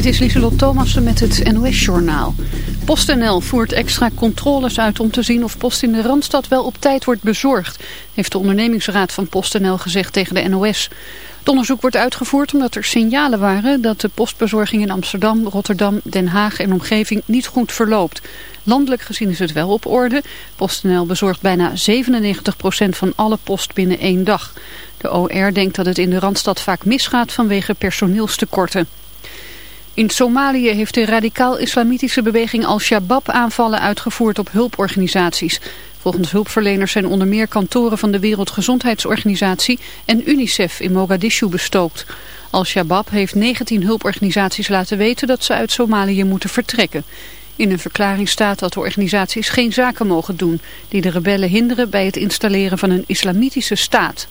Dit is Lieselot Thomassen met het NOS-journaal. PostNL voert extra controles uit om te zien of post in de Randstad wel op tijd wordt bezorgd, heeft de ondernemingsraad van PostNL gezegd tegen de NOS. Het onderzoek wordt uitgevoerd omdat er signalen waren dat de postbezorging in Amsterdam, Rotterdam, Den Haag en omgeving niet goed verloopt. Landelijk gezien is het wel op orde. PostNL bezorgt bijna 97% van alle post binnen één dag. De OR denkt dat het in de Randstad vaak misgaat vanwege personeelstekorten. In Somalië heeft de radicaal-islamitische beweging Al-Shabaab aanvallen uitgevoerd op hulporganisaties. Volgens hulpverleners zijn onder meer kantoren van de Wereldgezondheidsorganisatie en UNICEF in Mogadishu bestookt. Al-Shabaab heeft 19 hulporganisaties laten weten dat ze uit Somalië moeten vertrekken. In een verklaring staat dat de organisaties geen zaken mogen doen die de rebellen hinderen bij het installeren van een islamitische staat.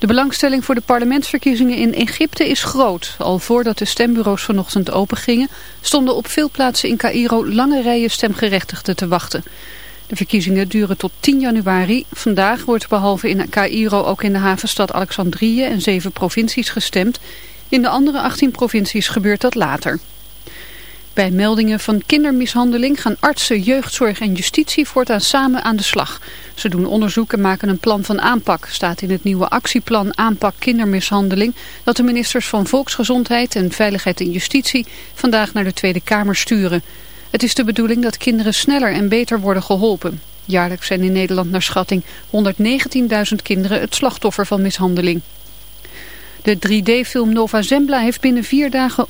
De belangstelling voor de parlementsverkiezingen in Egypte is groot. Al voordat de stembureaus vanochtend opengingen, stonden op veel plaatsen in Cairo lange rijen stemgerechtigden te wachten. De verkiezingen duren tot 10 januari. Vandaag wordt behalve in Cairo ook in de havenstad Alexandrië en zeven provincies gestemd. In de andere 18 provincies gebeurt dat later. Bij meldingen van kindermishandeling gaan artsen, jeugdzorg en justitie voortaan samen aan de slag. Ze doen onderzoek en maken een plan van aanpak, staat in het nieuwe actieplan aanpak kindermishandeling, dat de ministers van Volksgezondheid en Veiligheid en Justitie vandaag naar de Tweede Kamer sturen. Het is de bedoeling dat kinderen sneller en beter worden geholpen. Jaarlijks zijn in Nederland naar schatting 119.000 kinderen het slachtoffer van mishandeling. De 3D-film Nova Zembla heeft binnen vier dagen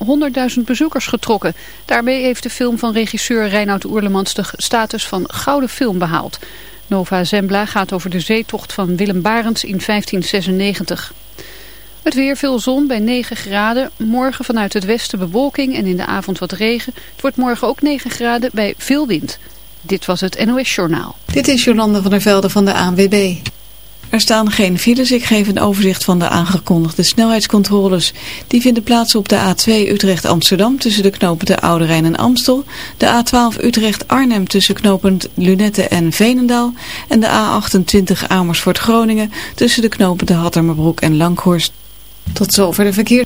100.000 bezoekers getrokken. Daarmee heeft de film van regisseur Reinoud Oerlemans de status van gouden film behaald. Nova Zembla gaat over de zeetocht van Willem Barents in 1596. Het weer veel zon bij 9 graden. Morgen vanuit het westen bewolking en in de avond wat regen. Het wordt morgen ook 9 graden bij veel wind. Dit was het NOS Journaal. Dit is Jolande van der Velde van de ANWB. Er staan geen files. Ik geef een overzicht van de aangekondigde snelheidscontroles. Die vinden plaats op de A2 Utrecht-Amsterdam tussen de knopen de Oude en Amstel. De A12 Utrecht-Arnhem tussen knopend Lunette en Veenendaal. En de A28 Amersfoort-Groningen tussen de knopen de Hattermerbroek en Langhorst. Tot zover de verkeer.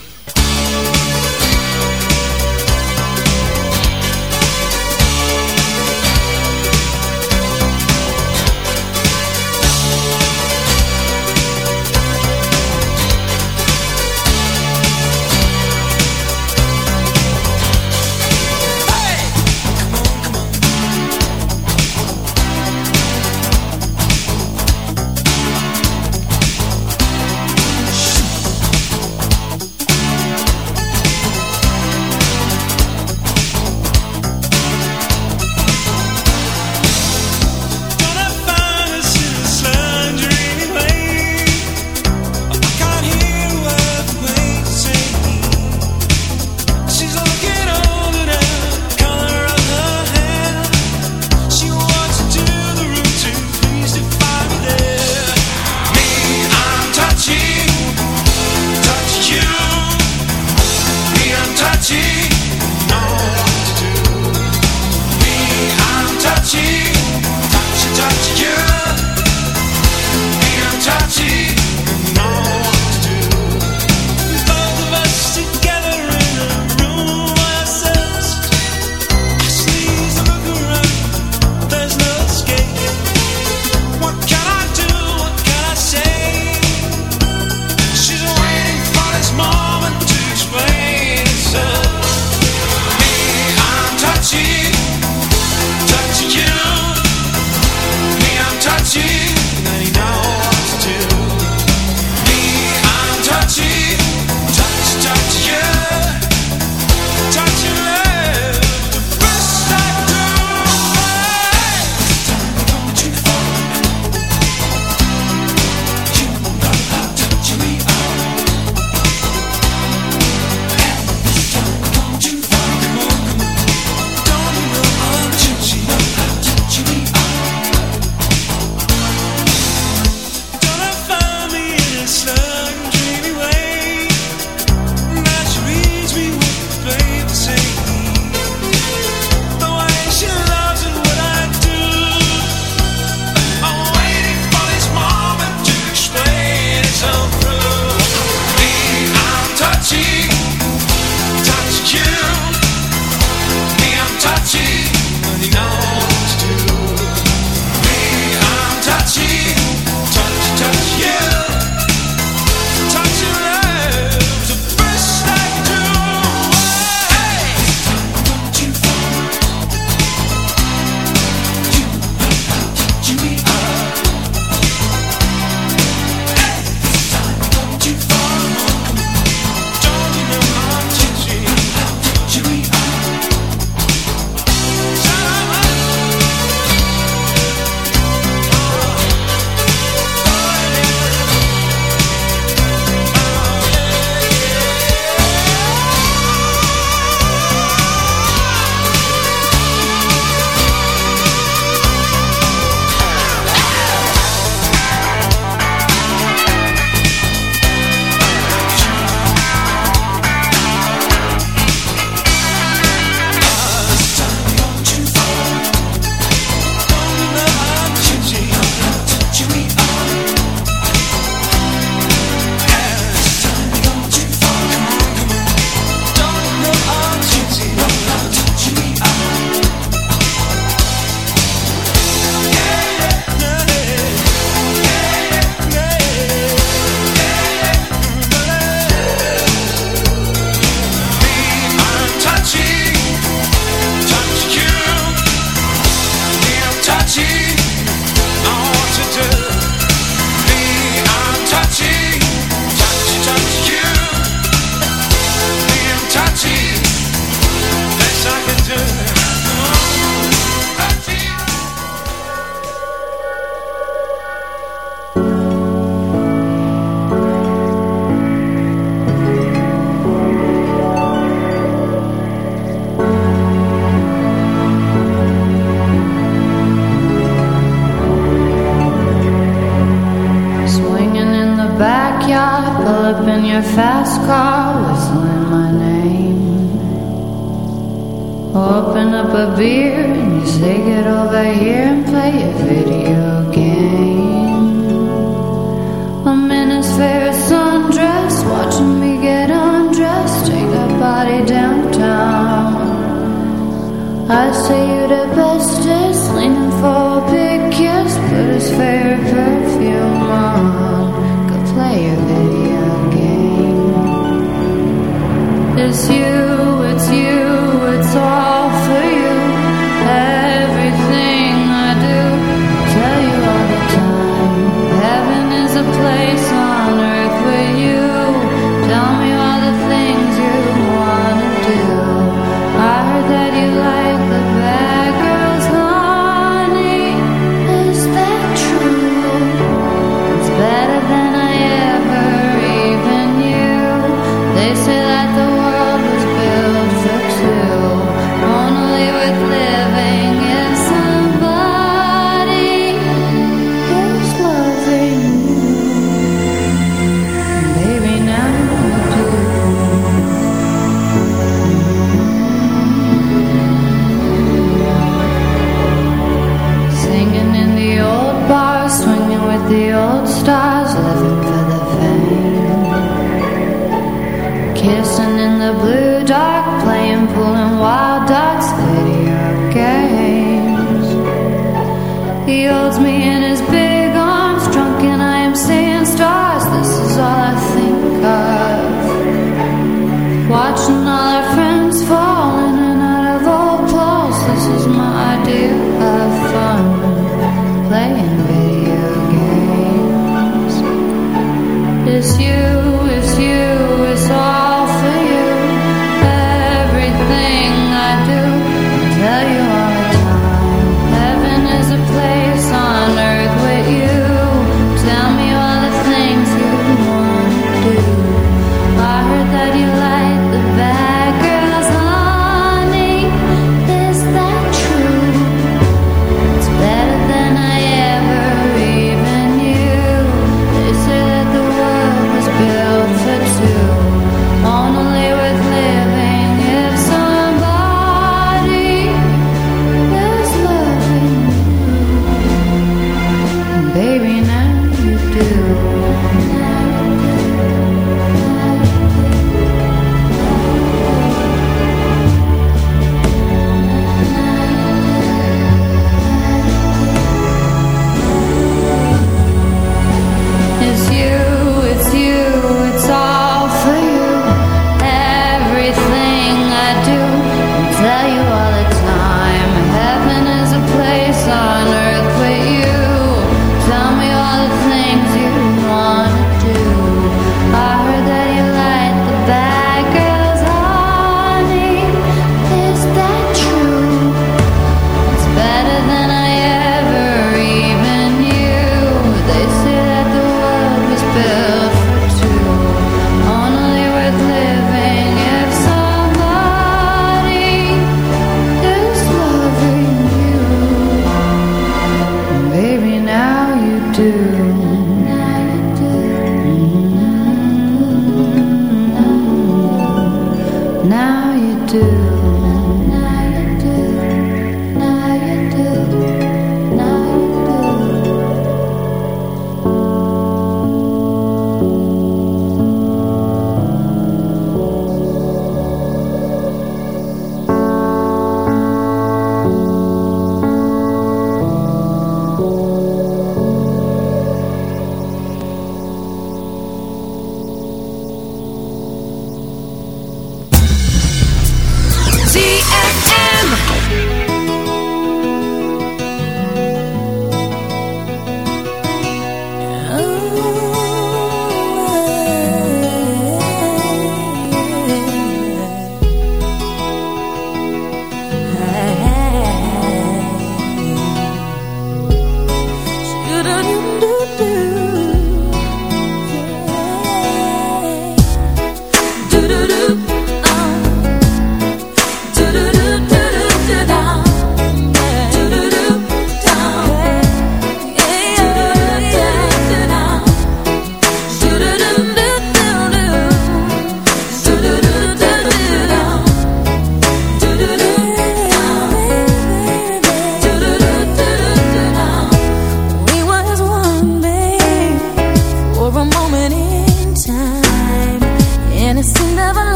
ever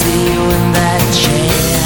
see you in that chair,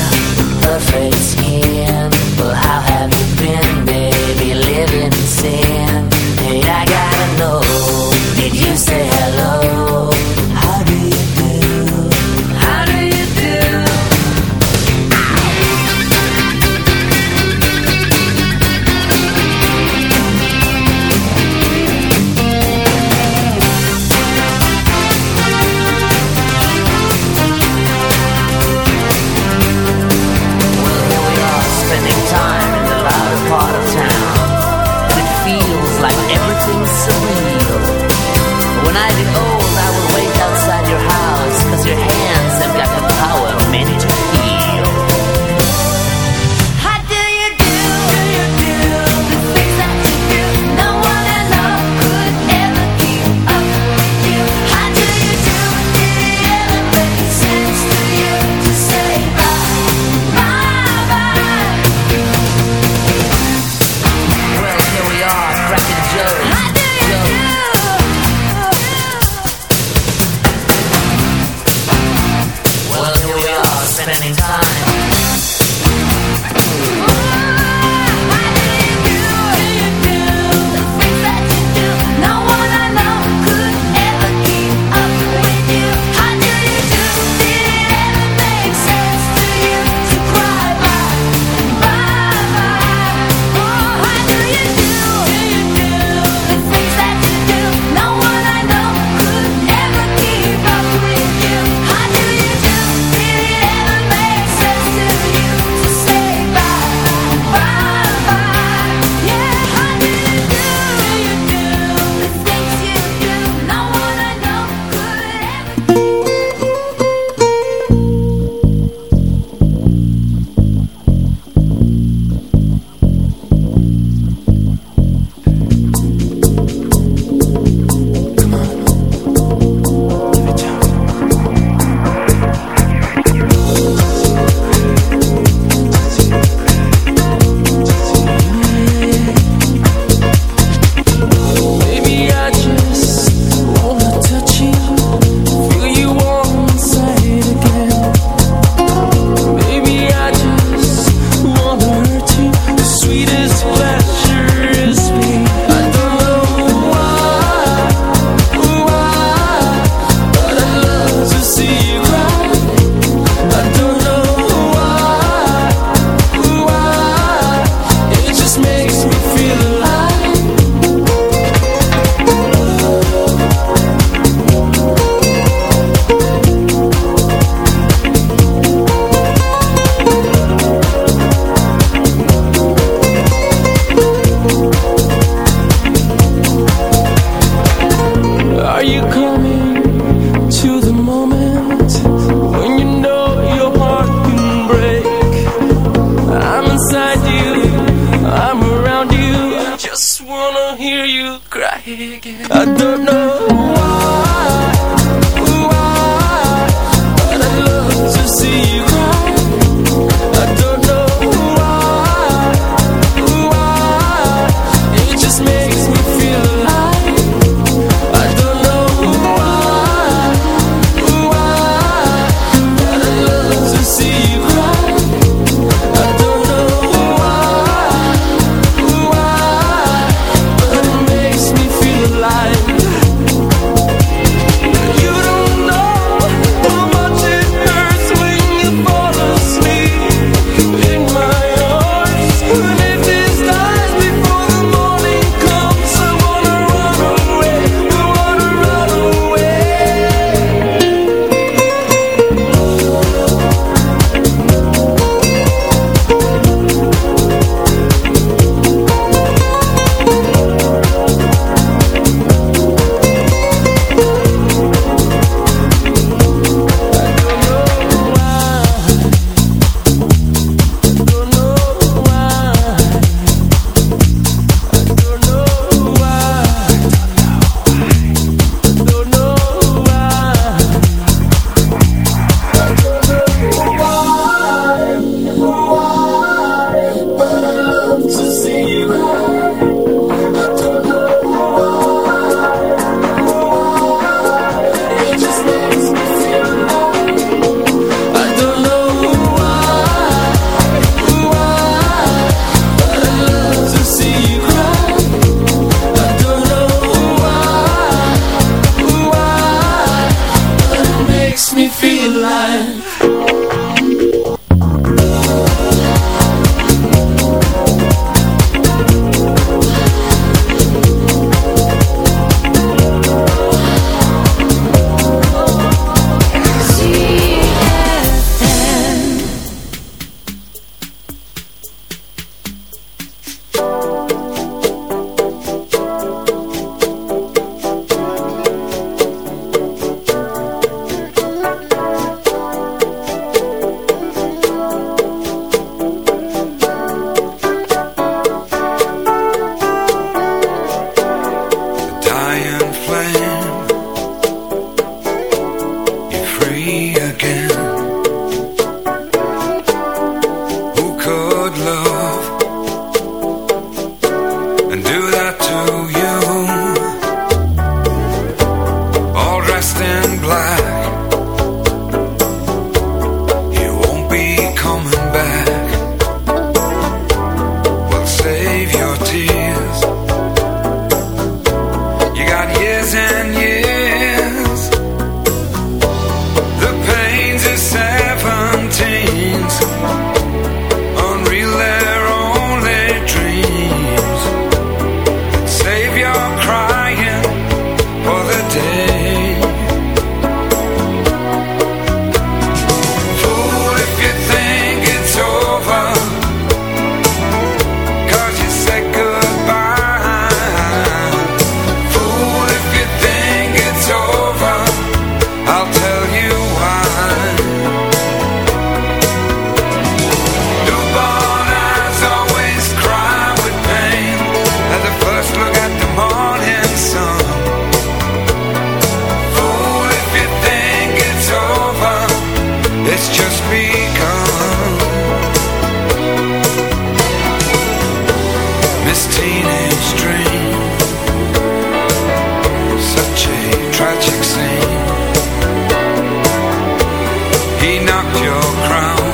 He knocked your crown.